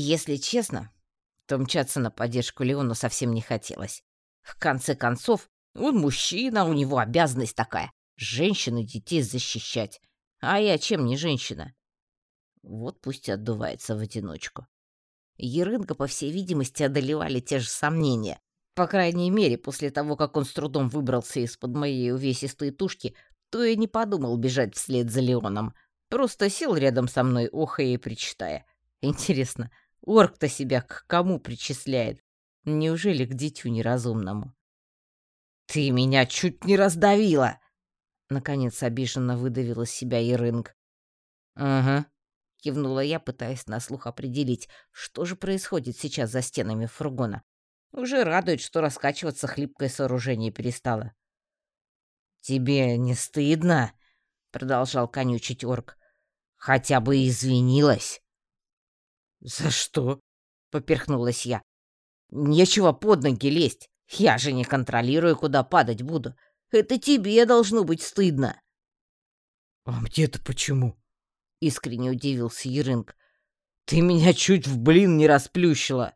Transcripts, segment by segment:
Если честно, то мчаться на поддержку Леону совсем не хотелось. В конце концов, он мужчина, у него обязанность такая — женщин и детей защищать. А я чем не женщина? Вот пусть отдувается в одиночку. Ерынга, по всей видимости, одолевали те же сомнения. По крайней мере, после того, как он с трудом выбрался из-под моей увесистой тушки, то и не подумал бежать вслед за Леоном. Просто сел рядом со мной, охая и причитая. Интересно, орк-то себя к кому причисляет? Неужели к дитю неразумному? «Ты меня чуть не раздавила!» Наконец обиженно выдавила себя Ерынг. «Ага», — кивнула я, пытаясь на слух определить, что же происходит сейчас за стенами фургона. Уже радует, что раскачиваться хлипкое сооружение перестало. «Тебе не стыдно?» — продолжал конючить орк. «Хотя бы извинилась». «За что?» — поперхнулась я. «Нечего под ноги лезть. Я же не контролирую, куда падать буду. Это тебе должно быть стыдно». «А мне-то почему?» — искренне удивился Ерынг. «Ты меня чуть в блин не расплющила».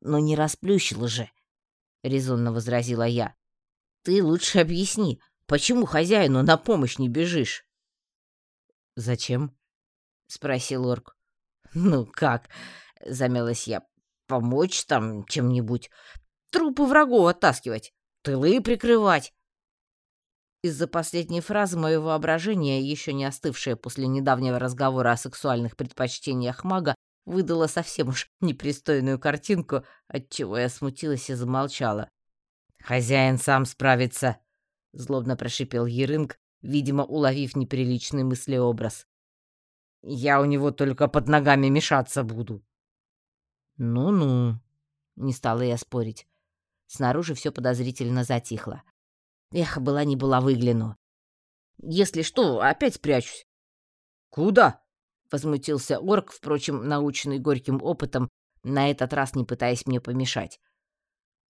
«Но не расплющила же», — резонно возразила я. «Ты лучше объясни, почему хозяину на помощь не бежишь?» «Зачем?» — спросил орк. «Ну как?» — замялась я. «Помочь там чем-нибудь? Трупы врагов оттаскивать, тылы прикрывать». Из-за последней фразы мое воображение, еще не остывшее после недавнего разговора о сексуальных предпочтениях мага, выдало совсем уж непристойную картинку, отчего я смутилась и замолчала. «Хозяин сам справится», — злобно прошипел Ерынг, видимо, уловив неприличный мыслеобраз. «Я у него только под ногами мешаться буду». «Ну-ну», — не стала я спорить. Снаружи все подозрительно затихло. Эх, была не была, выгляну. Если что, опять спрячусь. Куда? Возмутился орк, впрочем, наученный горьким опытом, на этот раз не пытаясь мне помешать.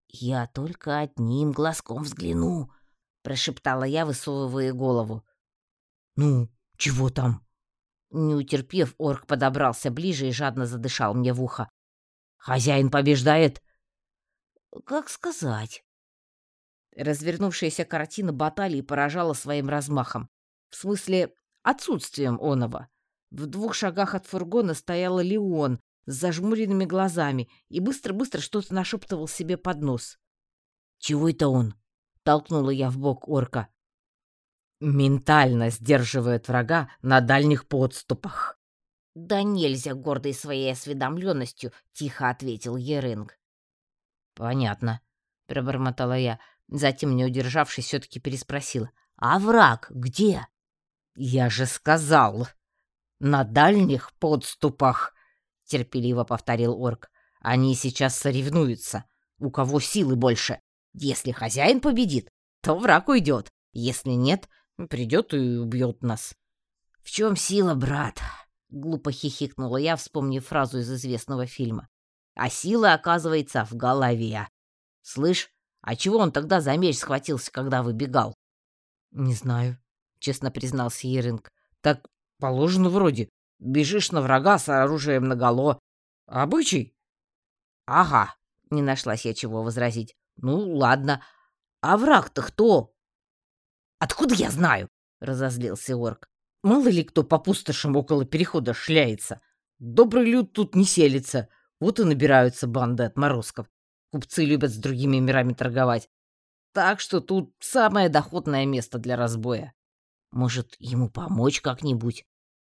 «Я только одним глазком взгляну», — прошептала я, высовывая голову. «Ну, чего там?» Не утерпев, орк подобрался ближе и жадно задышал мне в ухо. «Хозяин побеждает?» «Как сказать?» Развернувшаяся картина баталии поражала своим размахом. В смысле, отсутствием оного. В двух шагах от фургона стоял Леон с зажмуренными глазами и быстро-быстро что-то нашептывал себе под нос. «Чего это он?» — толкнула я в бок орка. «Ментально сдерживает врага на дальних подступах». «Да нельзя гордой своей осведомленностью», — тихо ответил Ерынг. «Понятно», — пробормотала я. Затем, не удержавшись, все-таки переспросила. «А враг где?» «Я же сказал, на дальних подступах», — терпеливо повторил орк. «Они сейчас соревнуются. У кого силы больше? Если хозяин победит, то враг уйдет. Если нет, придет и убьет нас». «В чем сила, брат?» — глупо хихикнула я, вспомнив фразу из известного фильма. «А сила, оказывается, в голове. Слышь, а чего он тогда за меч схватился, когда выбегал? Не знаю, честно признался Еринг. Так положено вроде. Бежишь на врага с оружием наголо. Обычай? Ага, не нашлась я чего возразить. Ну, ладно. А враг-то кто? Откуда я знаю? разозлился орк. Мало ли кто по пустошам около перехода шляется. Добрый люд тут не селится. Вот и набираются банды отморозков. Купцы любят с другими мирами торговать. Так что тут самое доходное место для разбоя. Может, ему помочь как-нибудь?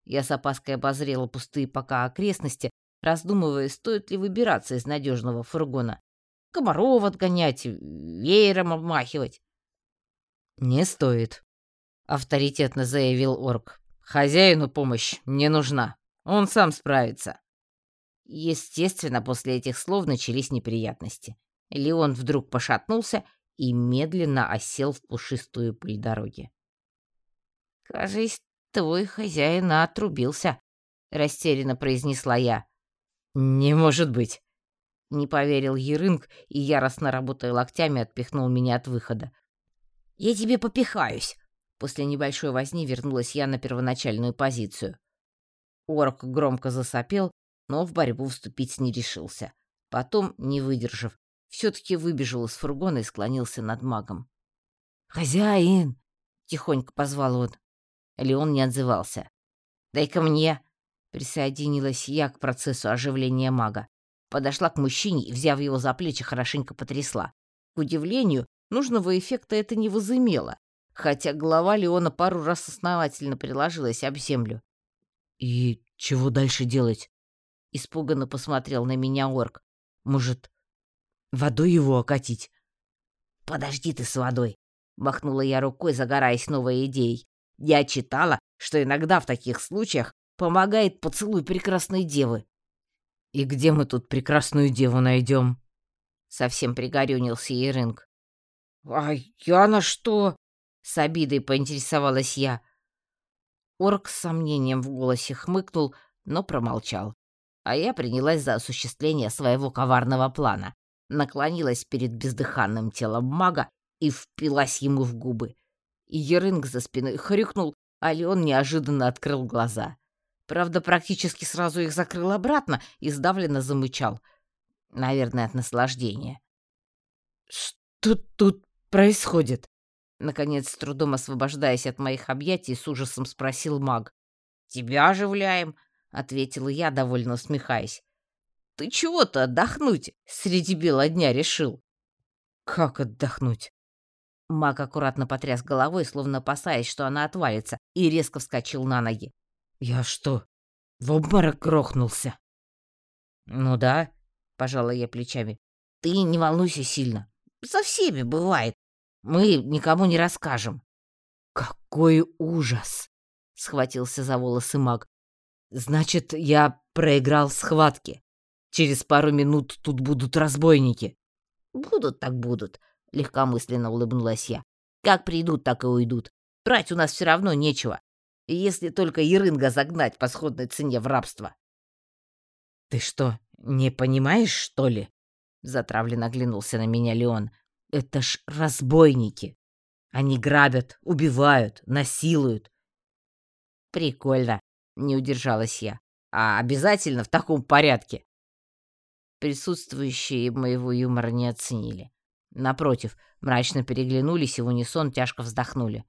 Я с опаской обозрела пустые пока окрестности, раздумывая, стоит ли выбираться из надежного фургона. Комаров отгонять, веером обмахивать. «Не стоит», — авторитетно заявил орк. «Хозяину помощь не нужна. Он сам справится». Естественно, после этих слов начались неприятности. Леон вдруг пошатнулся и медленно осел в пушистую пыль дороги. «Кажись, твой хозяин отрубился», — растерянно произнесла я. «Не может быть», — не поверил Ерынг и, яростно работая локтями, отпихнул меня от выхода. «Я тебе попихаюсь!» После небольшой возни вернулась я на первоначальную позицию. Орк громко засопел но в борьбу вступить не решился. Потом, не выдержав, все-таки выбежал из фургона и склонился над магом. «Хозяин!» — тихонько позвал он. Леон не отзывался. «Дай-ка мне!» — присоединилась я к процессу оживления мага. Подошла к мужчине и, взяв его за плечи, хорошенько потрясла. К удивлению, нужного эффекта это не возымело, хотя голова Леона пару раз основательно приложилась об землю. «И чего дальше делать?» — испуганно посмотрел на меня орк. «Может, водой его окатить?» «Подожди ты с водой!» — махнула я рукой, загораясь новой идеей. «Я читала, что иногда в таких случаях помогает поцелуй прекрасной девы». «И где мы тут прекрасную деву найдем?» Совсем пригорюнился Ерынг. «А я на что?» — с обидой поинтересовалась я. Орк с сомнением в голосе хмыкнул, но промолчал. А я принялась за осуществление своего коварного плана. Наклонилась перед бездыханным телом мага и впилась ему в губы. Ерынг за спиной хрюкнул, а Леон неожиданно открыл глаза. Правда, практически сразу их закрыл обратно и сдавленно замычал. Наверное, от наслаждения. «Что тут происходит?» Наконец, с трудом освобождаясь от моих объятий, с ужасом спросил маг. «Тебя оживляем», — ответила я, довольно усмехаясь. «Ты чего-то отдохнуть среди бела дня решил?» «Как отдохнуть?» Маг аккуратно потряс головой, словно опасаясь, что она отвалится, и резко вскочил на ноги. «Я что, в обморок грохнулся?» «Ну да», — пожала я плечами. «Ты не волнуйся сильно. Со всеми бывает. Мы никому не расскажем». «Какой ужас!» — схватился за волосы маг. «Значит, я проиграл схватки. Через пару минут тут будут разбойники». «Будут так будут», — легкомысленно улыбнулась я. «Как придут, так и уйдут. Брать у нас все равно нечего. Если только Ерынга загнать по сходной цене в рабство». «Ты что, не понимаешь, что ли?» Затравленно оглянулся на меня Леон. Это ж разбойники. Они грабят, убивают, насилуют. Прикольно, не удержалась я. А обязательно в таком порядке. Присутствующие моего юмора не оценили. Напротив, мрачно переглянулись и в унисон тяжко вздохнули.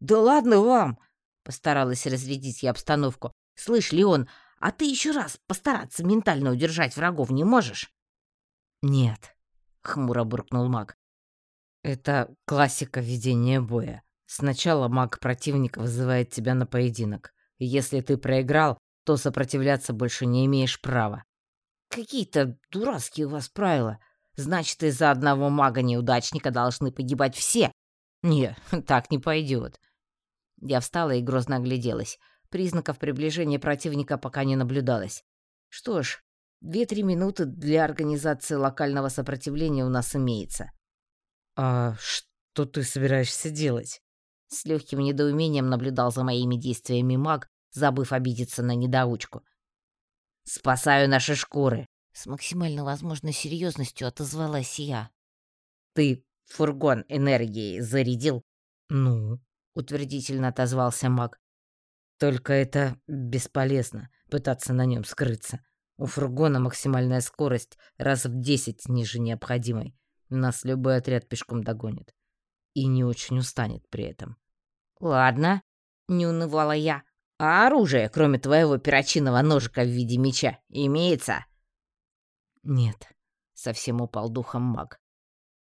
«Да ладно вам!» — постаралась разрядить я обстановку. «Слышь, Леон, а ты еще раз постараться ментально удержать врагов не можешь?» «Нет», — хмуро буркнул маг. «Это классика ведения боя. Сначала маг противника вызывает тебя на поединок. Если ты проиграл, то сопротивляться больше не имеешь права». «Какие-то дурацкие у вас правила. Значит, из-за одного мага-неудачника должны погибать все?» «Не, так не пойдет». Я встала и грозно огляделась. Признаков приближения противника пока не наблюдалось. Что ж, Две-три минуты для организации локального сопротивления у нас имеется. А что ты собираешься делать? С легким недоумением наблюдал за моими действиями маг, забыв обидеться на недоучку. «Спасаю наши шкуры!» С максимально возможной серьезностью отозвалась я. «Ты фургон энергии зарядил?» «Ну?» — утвердительно отозвался маг. «Только это бесполезно, пытаться на нем скрыться. У фургона максимальная скорость раз в десять ниже необходимой. Нас любой отряд пешком догонит. И не очень устанет при этом. «Ладно», — не унывала я. «А оружие, кроме твоего перочинного ножика в виде меча, имеется?» «Нет», — совсем упал духом маг.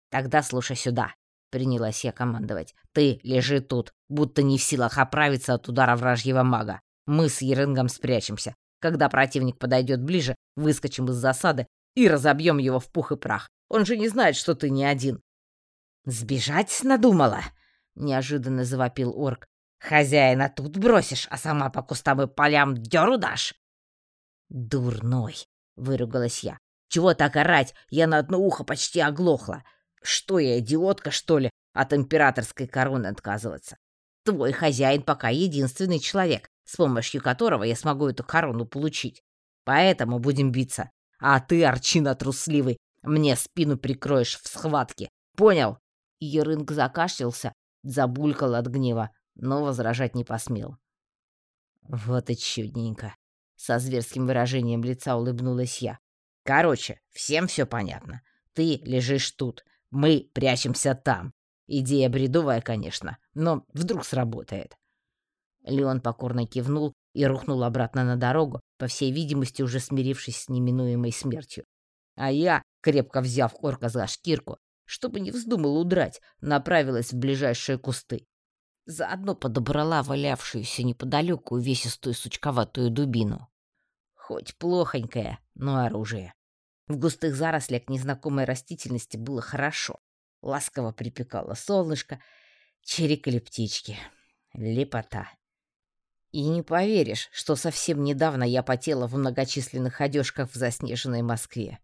«Тогда слушай сюда», — принялась я командовать. «Ты лежи тут, будто не в силах оправиться от удара вражьего мага. Мы с Ерингом спрячемся. Когда противник подойдет ближе, выскочим из засады и разобьем его в пух и прах. Он же не знает, что ты не один. «Сбежать надумала?» — неожиданно завопил орк. «Хозяина тут бросишь, а сама по кустам и полям дёру дашь?» «Дурной!» — выругалась я. «Чего так орать? Я на одно ухо почти оглохла. Что я, идиотка, что ли, от императорской короны отказываться? Твой хозяин пока единственный человек, с помощью которого я смогу эту корону получить. Поэтому будем биться. А ты, Арчина трусливый, мне спину прикроешь в схватке. Понял?» Ерынг закашлялся, забулькал от гнева, но возражать не посмел. «Вот и чудненько», — Со зверским выражением лица улыбнулась я. Короче, всем все понятно. Ты лежишь тут, мы прячемся там. Идея бредовая, конечно, но вдруг сработает. Леон покорно кивнул и рухнул обратно на дорогу, по всей видимости, уже смирившись с неминуемой смертью. А я, крепко взяв орка за шкирку, чтобы не вздумал удрать, направилась в ближайшие кусты. Заодно подобрала валявшуюся неподалеку увесистую сучковатую дубину. Хоть плохонькое, но оружие. В густых зарослях незнакомой растительности было хорошо. Ласково припекало солнышко, чирикали птички. Лепота. И не поверишь, что совсем недавно я потела в многочисленных одежках в заснеженной Москве.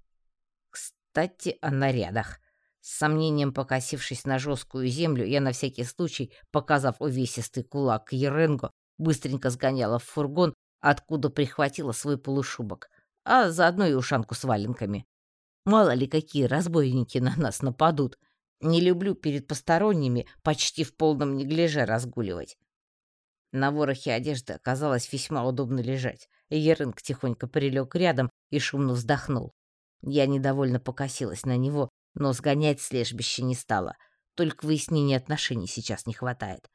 Кстати, о нарядах. С сомнением покосившись на жесткую землю, я на всякий случай, показав увесистый кулак Еренго, быстренько сгоняла в фургон, откуда прихватила свой полушубок, а заодно и ушанку с валенками. Мало ли какие разбойники на нас нападут. Не люблю перед посторонними почти в полном неглиже разгуливать. На ворохе одежды оказалось весьма удобно лежать. Ерынг тихонько прилег рядом и шумно вздохнул. Я недовольно покосилась на него, но сгонять с не стала. Только выяснения отношений сейчас не хватает.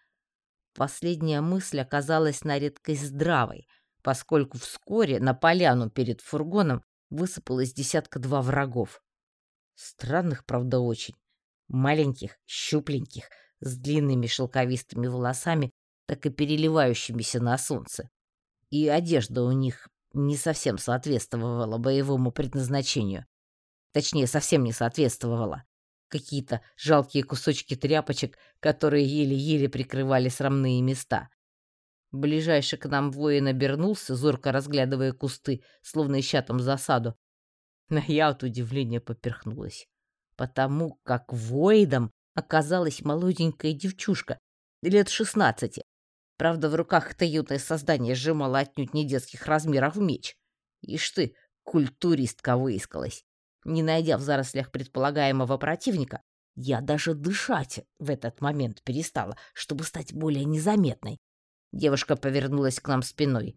Последняя мысль оказалась на редкость здравой, поскольку вскоре на поляну перед фургоном высыпалось десятка-два врагов. Странных, правда, очень. Маленьких, щупленьких, с длинными шелковистыми волосами, так и переливающимися на солнце. И одежда у них не совсем соответствовала боевому предназначению. Точнее, совсем не соответствовала. Какие-то жалкие кусочки тряпочек, которые еле-еле прикрывали срамные места. Ближайший к нам воин обернулся, зорко разглядывая кусты, словно ища там засаду. Но я от удивления поперхнулась, потому как воидом оказалась молоденькая девчушка лет шестнадцати, Правда, в руках это юное создание сжимало отнюдь не детских размеров меч. Ишь ты, культуристка выискалась. Не найдя в зарослях предполагаемого противника, я даже дышать в этот момент перестала, чтобы стать более незаметной. Девушка повернулась к нам спиной.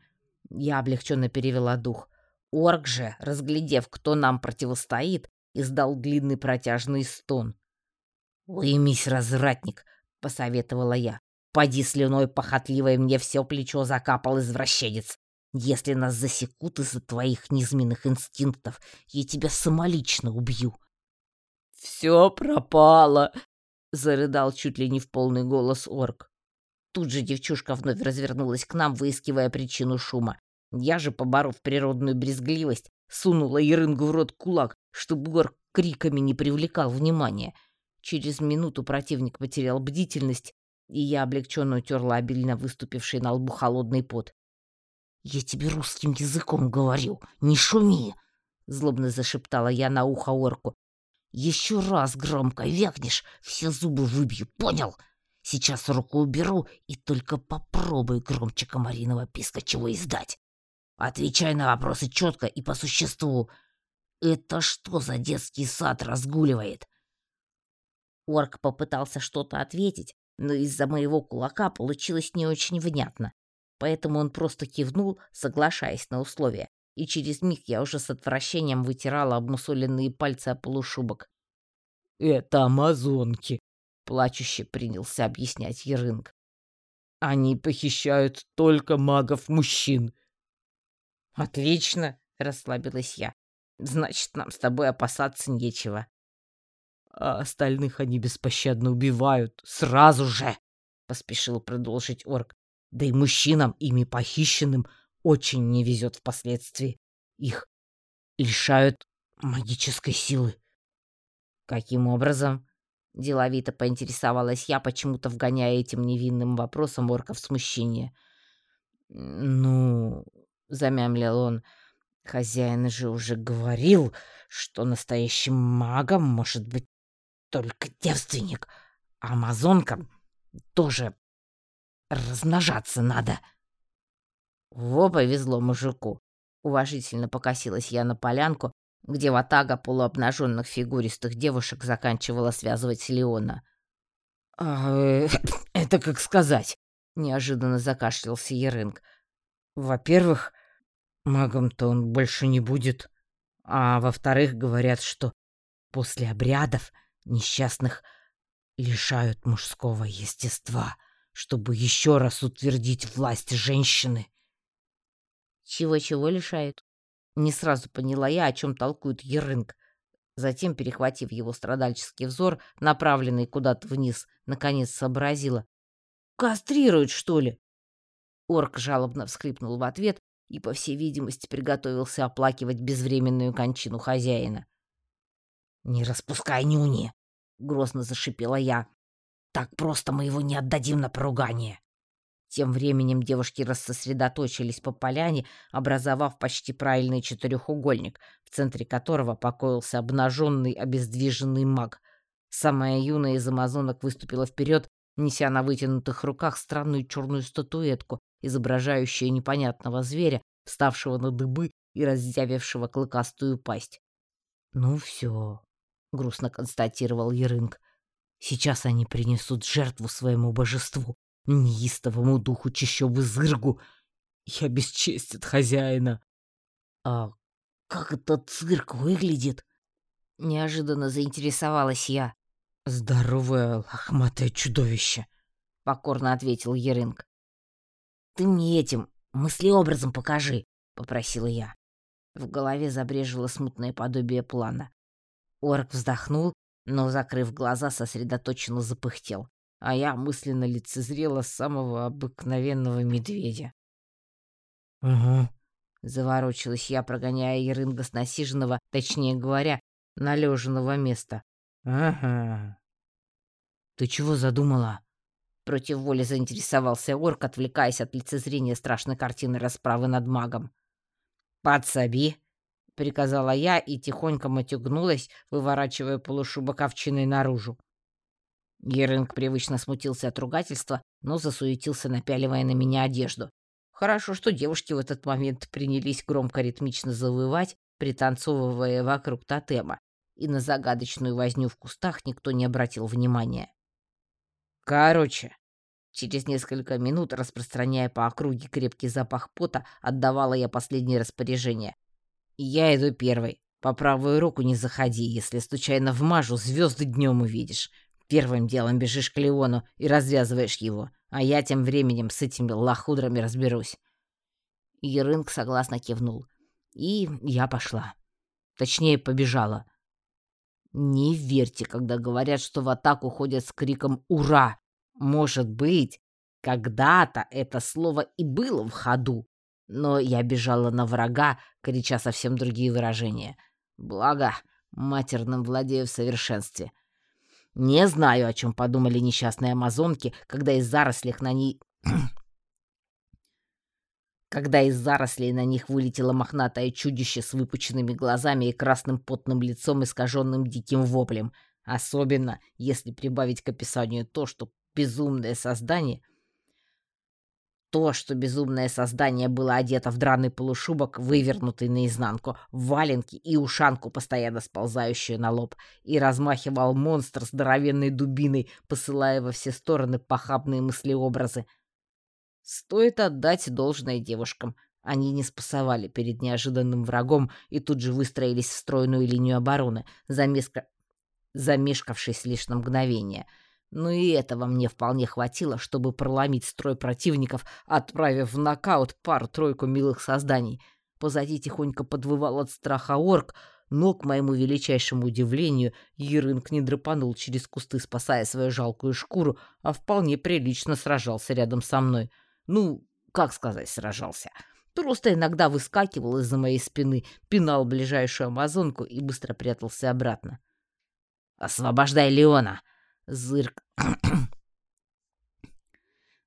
Я облегченно перевела дух. Орк же, разглядев, кто нам противостоит, издал длинный протяжный стон. «Уймись, развратник!» — посоветовала я. Поди слюной похотливой мне все плечо закапал извращенец. Если нас засекут из-за твоих низменных инстинктов, я тебя самолично убью. Все пропало, зарыдал чуть ли не в полный голос орк. Тут же девчушка вновь развернулась к нам, выискивая причину шума. Я же, поборов природную брезгливость, сунула Ерынгу в рот кулак, чтобы орк криками не привлекал внимания. Через минуту противник потерял бдительность и я облегченно утерла обильно выступивший на лбу холодный пот. «Я тебе русским языком говорю, не шуми!» — злобно зашептала я на ухо орку. «Еще раз громко вякнешь, все зубы выбью, понял? Сейчас руку уберу и только попробуй громче комариного писка чего издать. Отвечай на вопросы четко и по существу. Это что за детский сад разгуливает?» Орк попытался что-то ответить, но из-за моего кулака получилось не очень внятно. Поэтому он просто кивнул, соглашаясь на условия, и через миг я уже с отвращением вытирала обмусоленные пальцы о полушубок. «Это амазонки», — плачуще принялся объяснять Ерынг. «Они похищают только магов-мужчин». «Отлично», — расслабилась я. «Значит, нам с тобой опасаться нечего» а остальных они беспощадно убивают сразу же, — поспешил продолжить орк. Да и мужчинам, ими похищенным, очень не везет впоследствии. Их лишают магической силы. Каким образом? Деловито поинтересовалась я, почему-то вгоняя этим невинным вопросом орка в смущение. «Ну...» — замямлил он. «Хозяин же уже говорил, что настоящим магом может быть только девственник. Амазонкам тоже размножаться надо. Во повезло мужику. Уважительно покосилась я на полянку, где ватага полуобнаженных фигуристых девушек заканчивала связывать Леона. «А, э, «Это как сказать?» — неожиданно закашлялся Ерынг. «Во-первых, Магом-то он больше не будет. А во-вторых, говорят, что после обрядов несчастных лишают мужского естества, чтобы еще раз утвердить власть женщины. Чего-чего лишают? Не сразу поняла я, о чем толкует Ерынг. Затем, перехватив его страдальческий взор, направленный куда-то вниз, наконец сообразила. «Кастрируют, что ли?» Орк жалобно всхлипнул в ответ и, по всей видимости, приготовился оплакивать безвременную кончину хозяина. «Не распускай нюни!» — грозно зашипела я. «Так просто мы его не отдадим на поругание!» Тем временем девушки рассосредоточились по поляне, образовав почти правильный четырехугольник, в центре которого покоился обнаженный, обездвиженный маг. Самая юная из амазонок выступила вперед, неся на вытянутых руках странную черную статуэтку, изображающую непонятного зверя, вставшего на дыбы и раздявившего клыкастую пасть. «Ну все», — грустно констатировал Ерынг, — «сейчас они принесут жертву своему божеству, неистовому духу чищобы зыргу и обесчестят хозяина. А как этот цирк выглядит? Неожиданно заинтересовалась я. Здоровое лохматое чудовище, покорно ответил Еринг. Ты мне этим мыслеобразом покажи, попросила я. В голове забрежило смутное подобие плана. Орк вздохнул, но, закрыв глаза, сосредоточенно запыхтел а я мысленно лицезрела самого обыкновенного медведя. «Угу», — заворочилась я, прогоняя Ерынга с насиженного, точнее говоря, належенного места. «Ага». «Ты чего задумала?» Против воли заинтересовался орк, отвлекаясь от лицезрения страшной картины расправы над магом. «Подсоби!» — приказала я и тихонько матюгнулась, выворачивая полушубок овчиной наружу. Геринг привычно смутился от ругательства, но засуетился, напяливая на меня одежду. Хорошо, что девушки в этот момент принялись громко ритмично завывать, пританцовывая вокруг тотема, и на загадочную возню в кустах никто не обратил внимания. Короче, через несколько минут, распространяя по округе крепкий запах пота, отдавала я последнее распоряжение. Я иду первой. По правую руку не заходи, если случайно вмажу, звезды днем увидишь. Первым делом бежишь к Леону и развязываешь его, а я тем временем с этими лохудрами разберусь. Ерынг согласно кивнул. И я пошла. Точнее, побежала. Не верьте, когда говорят, что в атаку ходят с криком «Ура!». Может быть, когда-то это слово и было в ходу, но я бежала на врага, крича совсем другие выражения. Благо, матерным владею в совершенстве — не знаю, о чем подумали несчастные амазонки, когда из зарослей на ней... когда из зарослей на них вылетело мохнатое чудище с выпученными глазами и красным потным лицом, искаженным диким воплем. Особенно, если прибавить к описанию то, что безумное создание — то, что безумное создание было одето в драный полушубок, вывернутый наизнанку, валенки и ушанку, постоянно сползающую на лоб, и размахивал монстр здоровенной дубиной, посылая во все стороны похабные мыслеобразы. Стоит отдать должное девушкам. Они не спасовали перед неожиданным врагом и тут же выстроились в стройную линию обороны, замеска... замешкавшись лишь на мгновение — но и этого мне вполне хватило, чтобы проломить строй противников, отправив в нокаут пару-тройку милых созданий. Позади тихонько подвывал от страха орк, но, к моему величайшему удивлению, Ерынг не драпанул через кусты, спасая свою жалкую шкуру, а вполне прилично сражался рядом со мной. Ну, как сказать, сражался. Просто иногда выскакивал из-за моей спины, пинал ближайшую амазонку и быстро прятался обратно. «Освобождай Леона!» Зырк.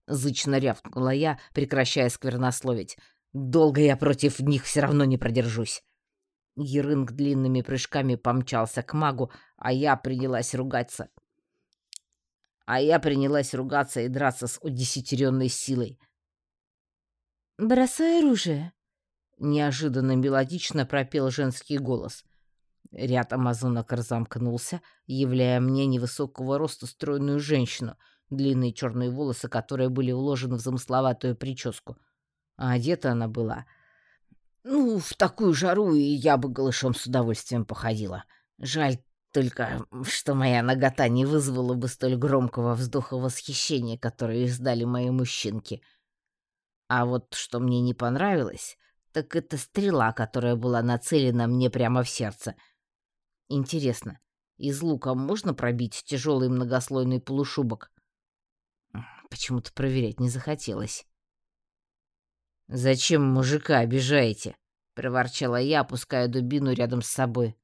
Зычно рявкнула я, прекращая сквернословить. Долго я против них все равно не продержусь. Ерынг длинными прыжками помчался к магу, а я принялась ругаться. А я принялась ругаться и драться с удесятеренной силой. «Бросай оружие!» — неожиданно мелодично пропел женский голос. Ряд амазонок разомкнулся, являя мне невысокого роста стройную женщину, длинные черные волосы, которые были уложены в замысловатую прическу. А одета она была Ну, в такую жару и я бы голышом с удовольствием походила. Жаль только, что моя нагота не вызвала бы столь громкого вздоха восхищения, которое издали мои мужчинки. А вот что мне не понравилось, так это стрела, которая была нацелена мне прямо в сердце. Интересно, из лука можно пробить тяжелый многослойный полушубок? Почему-то проверять не захотелось. «Зачем мужика обижаете?» — проворчала я, опуская дубину рядом с собой.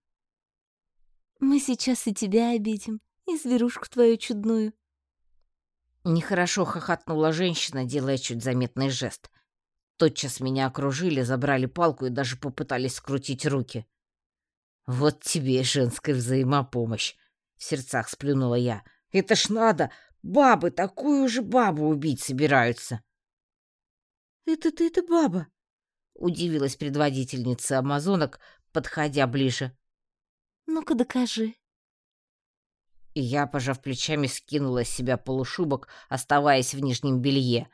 Мы сейчас и тебя обидим, и зверушку твою чудную. Нехорошо хохотнула женщина, делая чуть заметный жест. Тотчас меня окружили, забрали палку и даже попытались скрутить руки. «Вот тебе и женская взаимопомощь!» — в сердцах сплюнула я. «Это ж надо! Бабы такую же бабу убить собираются!» «Это ты-то баба!» — удивилась предводительница амазонок, подходя ближе. Ну-ка докажи. И я, пожав плечами, скинула с себя полушубок, оставаясь в нижнем белье.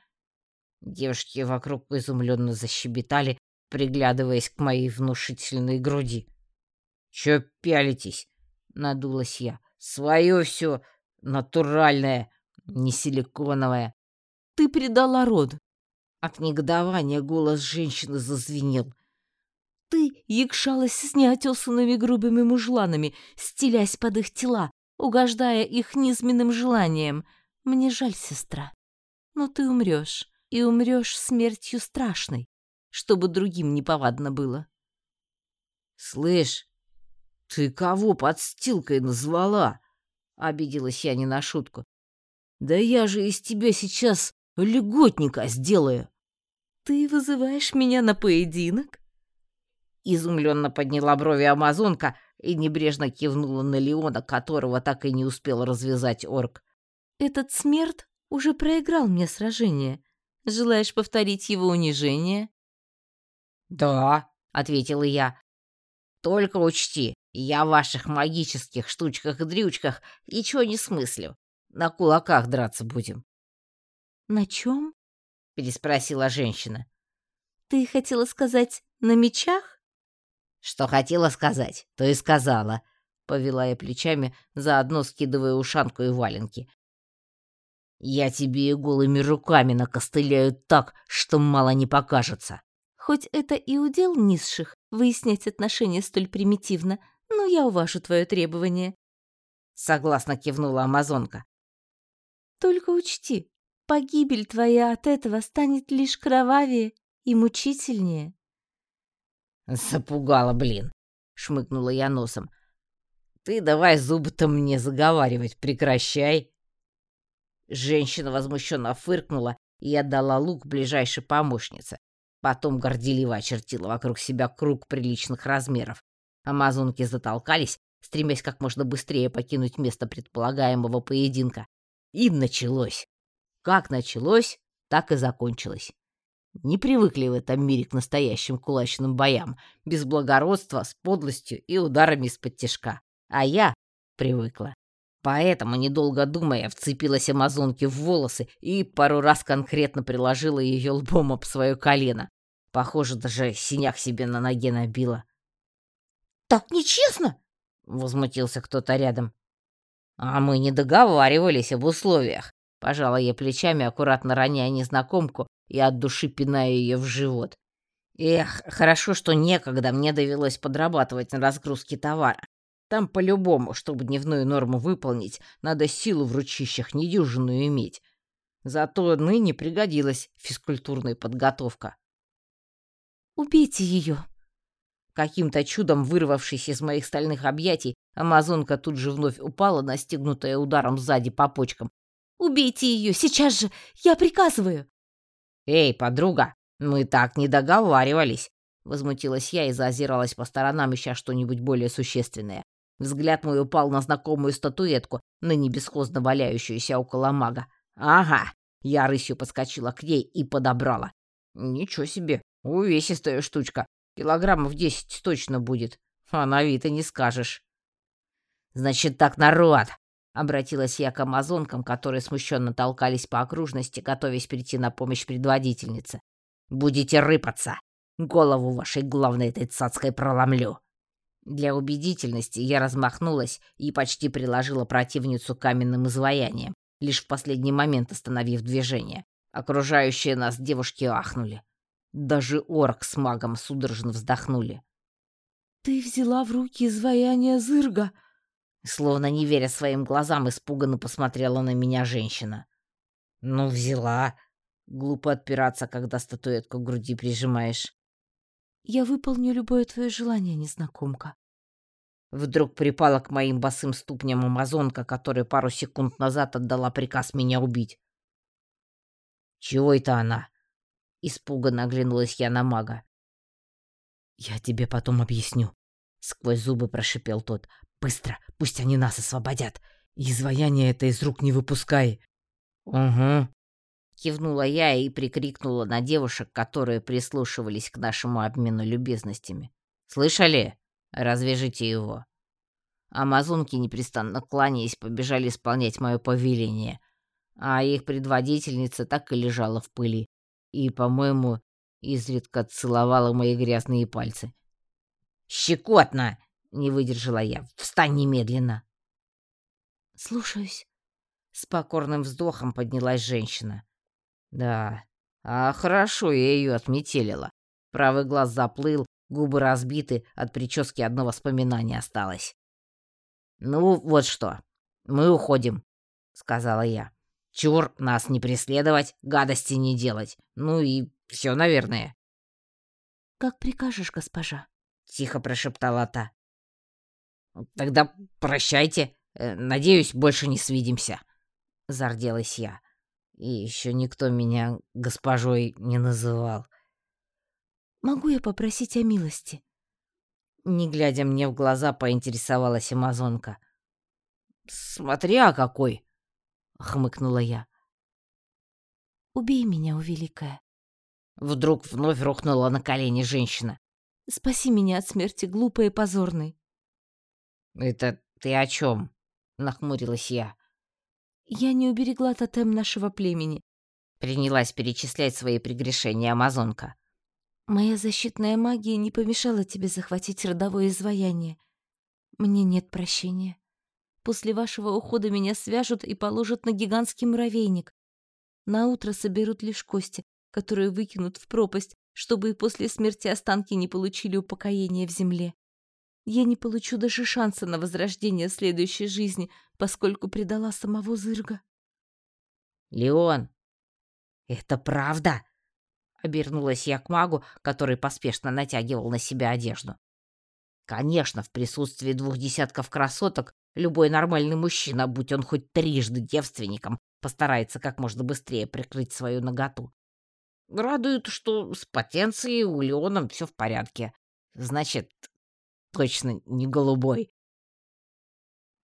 Девушки вокруг изумленно защебетали, приглядываясь к моей внушительной груди. «Чё пялитесь?» — надулась я. «Своё всё натуральное, не силиконовое». «Ты предала род». От негодования голос женщины зазвенел. Ты якшалась с неотесанными грубыми мужланами, стелясь под их тела, угождая их низменным желаниям. Мне жаль, сестра, но ты умрешь, и умрешь смертью страшной, чтобы другим неповадно было. «Слышь, ты кого подстилкой назвала?» — обиделась я не на шутку. «Да я же из тебя сейчас льготника сделаю!» «Ты вызываешь меня на поединок?» Изумленно подняла брови амазонка и небрежно кивнула на Леона, которого так и не успел развязать орк. «Этот смерть уже проиграл мне сражение. Желаешь повторить его унижение?» «Да», — ответила я. «Только учти, я в ваших магических штучках-дрючках ничего не смыслю. На кулаках драться будем». «На чем?» — переспросила женщина. «Ты хотела сказать, на мечах?» Что хотела сказать, то и сказала, повела я плечами, заодно скидывая ушанку и валенки. Я тебе и голыми руками накостыляю так, что мало не покажется. Хоть это и удел низших выяснять отношения столь примитивно, но я уважу твое требование. Согласно кивнула амазонка. Только учти, погибель твоя от этого станет лишь кровавее и мучительнее. Запугала, блин, шмыгнула я носом. Ты давай зубы-то мне заговаривать прекращай. Женщина возмущенно фыркнула и отдала лук ближайшей помощнице. Потом горделиво очертила вокруг себя круг приличных размеров. Амазонки затолкались, стремясь как можно быстрее покинуть место предполагаемого поединка. И началось. Как началось, так и закончилось. Не привыкли в этом мире к настоящим кулачным боям, без благородства, с подлостью и ударами из-под тяжка. А я привыкла. Поэтому, недолго думая, вцепилась амазонке в волосы и пару раз конкретно приложила ее лбом об свое колено. Похоже, даже синяк себе на ноге набила. «Так нечестно!» — возмутился кто-то рядом. «А мы не договаривались об условиях», — пожала я плечами, аккуратно роняя незнакомку и от души пиная ее в живот. Эх, хорошо, что некогда мне довелось подрабатывать на разгрузке товара. Там по-любому, чтобы дневную норму выполнить, надо силу в ручищах недюжинную иметь. Зато ныне пригодилась физкультурная подготовка. «Убейте ее!» Каким-то чудом вырвавшись из моих стальных объятий, амазонка тут же вновь упала, настигнутая ударом сзади по почкам. «Убейте ее! Сейчас же! Я приказываю!» «Эй, подруга, мы так не договаривались!» Возмутилась я и заозиралась по сторонам, ища что-нибудь более существенное. Взгляд мой упал на знакомую статуэтку, ныне бесхозно валяющуюся около мага. «Ага!» Я рысью подскочила к ней и подобрала. «Ничего себе, увесистая штучка. Килограммов десять точно будет. А на вид и не скажешь». «Значит так, народ!» Обратилась я к амазонкам, которые смущенно толкались по окружности, готовясь прийти на помощь предводительнице. «Будете рыпаться! Голову вашей главной этой цацкой проломлю. Для убедительности я размахнулась и почти приложила противницу каменным изваянием, лишь в последний момент остановив движение. Окружающие нас девушки ахнули. Даже орк с магом судорожно вздохнули. «Ты взяла в руки изваяние зырга!» Словно не веря своим глазам, испуганно посмотрела на меня женщина. «Ну, взяла. Глупо отпираться, когда статуэтку к груди прижимаешь. Я выполню любое твое желание, незнакомка. Вдруг припала к моим босым ступням амазонка, которая пару секунд назад отдала приказ меня убить. «Чего это она?» Испуганно оглянулась я на мага. «Я тебе потом объясню», — сквозь зубы прошипел тот. «Быстро, пусть они нас освободят. Изваяние это из рук не выпускай». «Угу», Кивнула я и прикрикнула на девушек, которые прислушивались к нашему обмену любезностями. «Слышали? Развяжите его!» Амазонки, непрестанно кланяясь, побежали исполнять мое повеление, а их предводительница так и лежала в пыли и, по-моему, изредка целовала мои грязные пальцы. «Щекотно!» — не выдержала я. «Встань немедленно!» «Слушаюсь!» С покорным вздохом поднялась женщина. Да, а хорошо я ее отметелила. Правый глаз заплыл, губы разбиты, от прически одно воспоминание осталось. «Ну, вот что, мы уходим», — сказала я. «Чур, нас не преследовать, гадости не делать. Ну и все, наверное». «Как прикажешь, госпожа», — тихо прошептала та. «Тогда прощайте. Э, надеюсь, больше не свидимся», — зарделась я. И еще никто меня госпожой не называл. «Могу я попросить о милости?» Не глядя мне в глаза, поинтересовалась амазонка. «Смотря какой!» — хмыкнула я. «Убей меня, о великая!» Вдруг вновь рухнула на колени женщина. «Спаси меня от смерти глупой и позорной!» «Это ты о чем?» — нахмурилась я. Я не уберегла тотем нашего племени. Принялась перечислять свои прегрешения амазонка. Моя защитная магия не помешала тебе захватить родовое изваяние. Мне нет прощения. После вашего ухода меня свяжут и положат на гигантский муравейник. На утро соберут лишь кости, которые выкинут в пропасть, чтобы и после смерти останки не получили упокоения в земле. Я не получу даже шанса на возрождение следующей жизни, поскольку предала самого Зырга. «Леон, это правда?» — обернулась я к магу, который поспешно натягивал на себя одежду. Конечно, в присутствии двух десятков красоток любой нормальный мужчина, будь он хоть трижды девственником, постарается как можно быстрее прикрыть свою наготу. Радует, что с потенцией у Леона все в порядке. Значит, точно не голубой.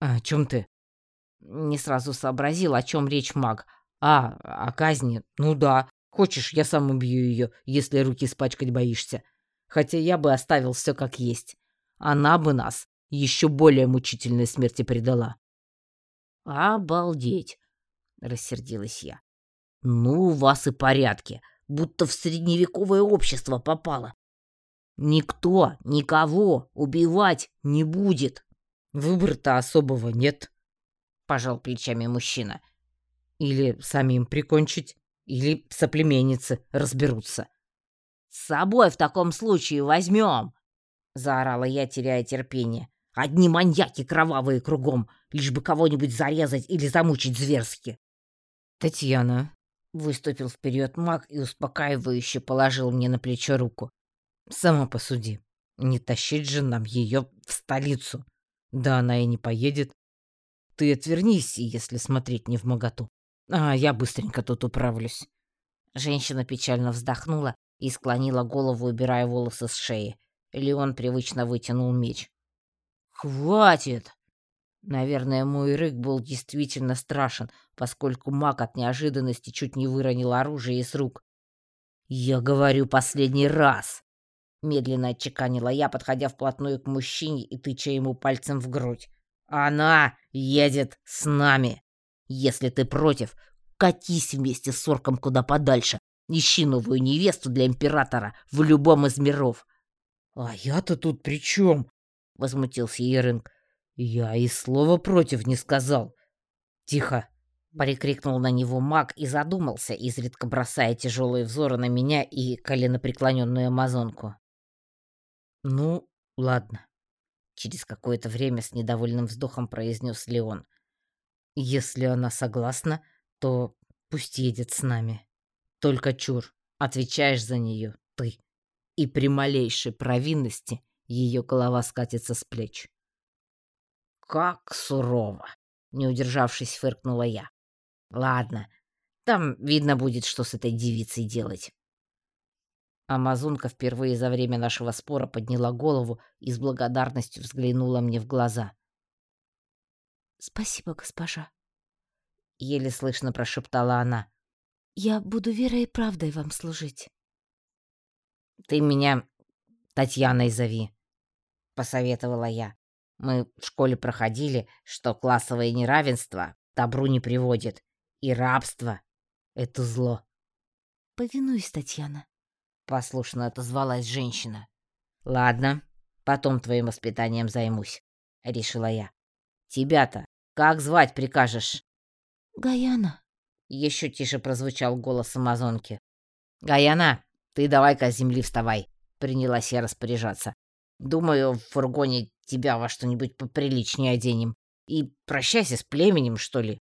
«А «О чем ты?» Не сразу сообразил, о чем речь маг. А, о казни? Ну да. Хочешь, я сам убью ее, если руки испачкать боишься. Хотя я бы оставил все как есть. Она бы нас еще более мучительной смерти предала. Обалдеть, рассердилась я. Ну, у вас и порядки, будто в средневековое общество попало. Никто никого убивать не будет. Выбора-то особого нет пожал плечами мужчина. Или самим прикончить, или соплеменницы разберутся. С собой в таком случае возьмем, заорала я, теряя терпение. Одни маньяки кровавые кругом, лишь бы кого-нибудь зарезать или замучить зверски. Татьяна, выступил вперед маг и успокаивающе положил мне на плечо руку. Сама посуди, не тащить же нам ее в столицу. Да она и не поедет, ты отвернись, если смотреть не в моготу. А я быстренько тут управлюсь. Женщина печально вздохнула и склонила голову, убирая волосы с шеи. Леон привычно вытянул меч. «Хватит!» Наверное, мой рык был действительно страшен, поскольку маг от неожиданности чуть не выронил оружие из рук. «Я говорю последний раз!» Медленно отчеканила я, подходя вплотную к мужчине и тыча ему пальцем в грудь. Она едет с нами. Если ты против, катись вместе с орком куда подальше. Ищи новую невесту для императора в любом из миров. А я-то тут при чем? Возмутился Ерынг. Я и слова против не сказал. Тихо. Прикрикнул на него маг и задумался, изредка бросая тяжелые взоры на меня и коленопреклоненную амазонку. «Ну, ладно», — через какое-то время с недовольным вздохом произнес Леон. «Если она согласна, то пусть едет с нами. Только чур, отвечаешь за нее ты. И при малейшей провинности ее голова скатится с плеч». «Как сурово!» — не удержавшись, фыркнула я. «Ладно, там видно будет, что с этой девицей делать». Амазонка впервые за время нашего спора подняла голову и с благодарностью взглянула мне в глаза. «Спасибо, госпожа», — еле слышно прошептала она. «Я буду верой и правдой вам служить». «Ты меня Татьяной зови», — посоветовала я. «Мы в школе проходили, что классовое неравенство добру не приводит, и рабство — это зло». «Повинуюсь, Татьяна», послушно отозвалась женщина. Ладно, потом твоим воспитанием займусь, решила я. Тебя-то как звать прикажешь? Гаяна. Еще тише прозвучал голос амазонки. Гаяна, ты давай-ка с земли вставай, принялась я распоряжаться. Думаю, в фургоне тебя во что-нибудь поприличнее оденем. И прощайся с племенем, что ли.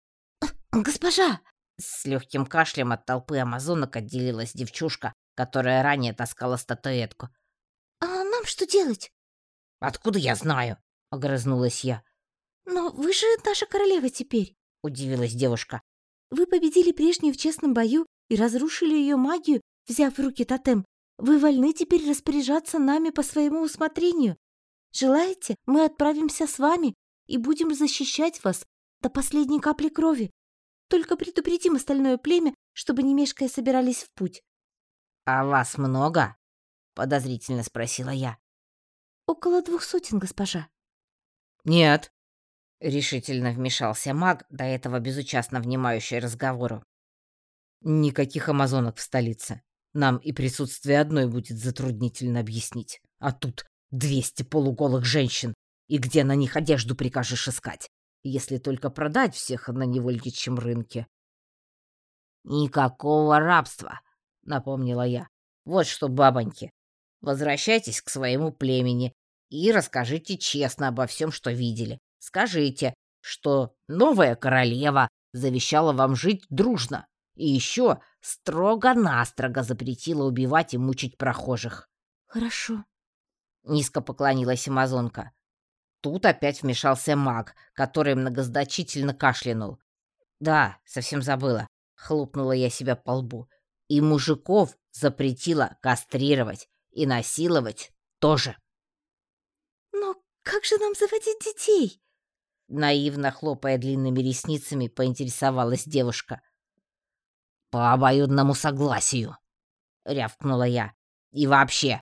Госпожа! С легким кашлем от толпы амазонок отделилась девчушка, которая ранее таскала статуэтку. «А нам что делать?» «Откуда я знаю?» — огрызнулась я. «Но вы же наша королева теперь», — удивилась девушка. «Вы победили прежнюю в честном бою и разрушили ее магию, взяв в руки тотем. Вы вольны теперь распоряжаться нами по своему усмотрению. Желаете, мы отправимся с вами и будем защищать вас до последней капли крови. Только предупредим остальное племя, чтобы не мешкая собирались в путь. «А вас много?» — подозрительно спросила я. «Около двух сотен, госпожа». «Нет», — решительно вмешался маг, до этого безучастно внимающий разговору. «Никаких амазонок в столице. Нам и присутствие одной будет затруднительно объяснить. А тут двести полуголых женщин. И где на них одежду прикажешь искать? Если только продать всех на невольничьем рынке». «Никакого рабства», — напомнила я. «Вот что, бабоньки, возвращайтесь к своему племени и расскажите честно обо всем, что видели. Скажите, что новая королева завещала вам жить дружно и еще строго-настрого запретила убивать и мучить прохожих». «Хорошо», — низко поклонилась амазонка. Тут опять вмешался маг, который многозначительно кашлянул. «Да, совсем забыла», — хлопнула я себя по лбу и мужиков запретила кастрировать и насиловать тоже. «Но как же нам заводить детей?» Наивно хлопая длинными ресницами, поинтересовалась девушка. «По обоюдному согласию», — рявкнула я. «И вообще,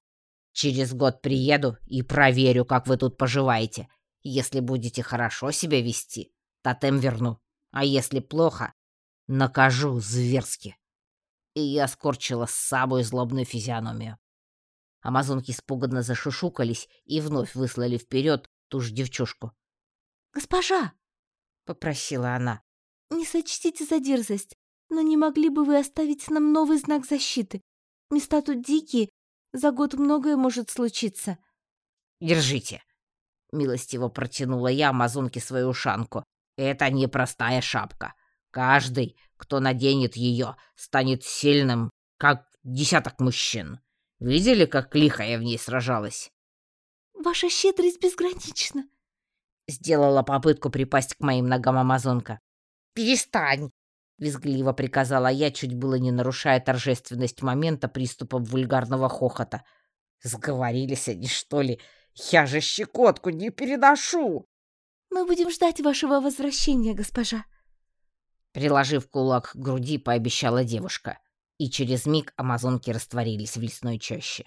через год приеду и проверю, как вы тут поживаете. Если будете хорошо себя вести, тотем верну. А если плохо, накажу зверски» и я скорчила самую злобную физиономию. Амазонки испуганно зашушукались и вновь выслали вперед ту же девчушку. «Госпожа!» — попросила она. «Не сочтите за дерзость, но не могли бы вы оставить нам новый знак защиты? Места тут дикие, за год многое может случиться». «Держите!» — милостиво протянула я амазонке свою ушанку. «Это непростая шапка. Каждый, кто наденет ее, станет сильным, как десяток мужчин. Видели, как лихо я в ней сражалась? Ваша щедрость безгранична. Сделала попытку припасть к моим ногам амазонка. Перестань! Визгливо приказала я, чуть было не нарушая торжественность момента приступом вульгарного хохота. Сговорились они, что ли? Я же щекотку не переношу! Мы будем ждать вашего возвращения, госпожа. Приложив кулак к груди, пообещала девушка. И через миг амазонки растворились в лесной чаще.